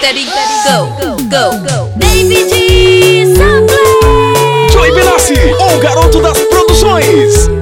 steady, go, go, go, go. Baby G, Joy Benassi, o garoto das produções.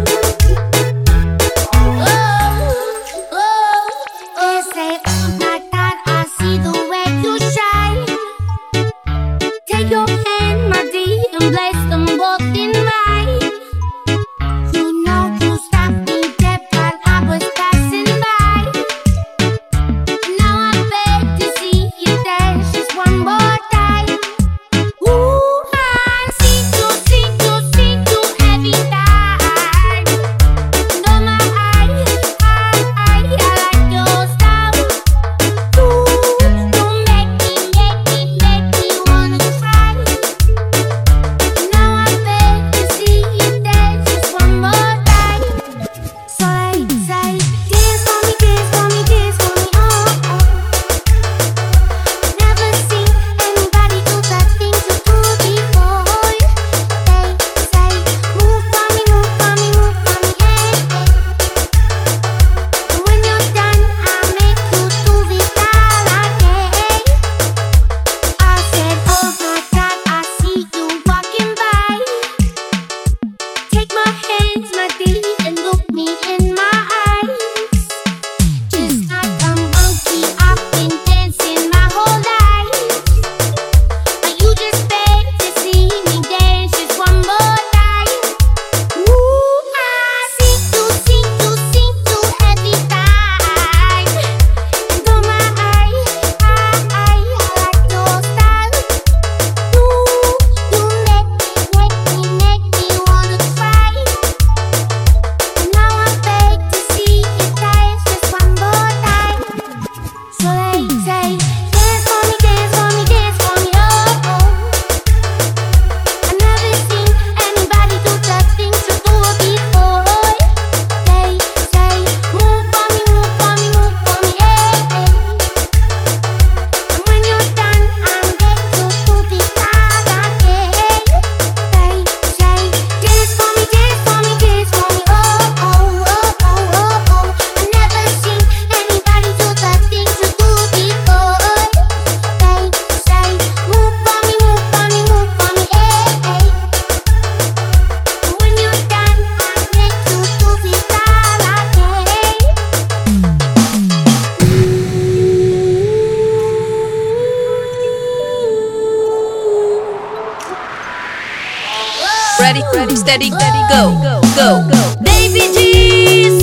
ready, ready, steady, ready, go, go, go. Baby D,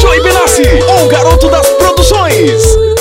Joy Benassi, o garoto das produções.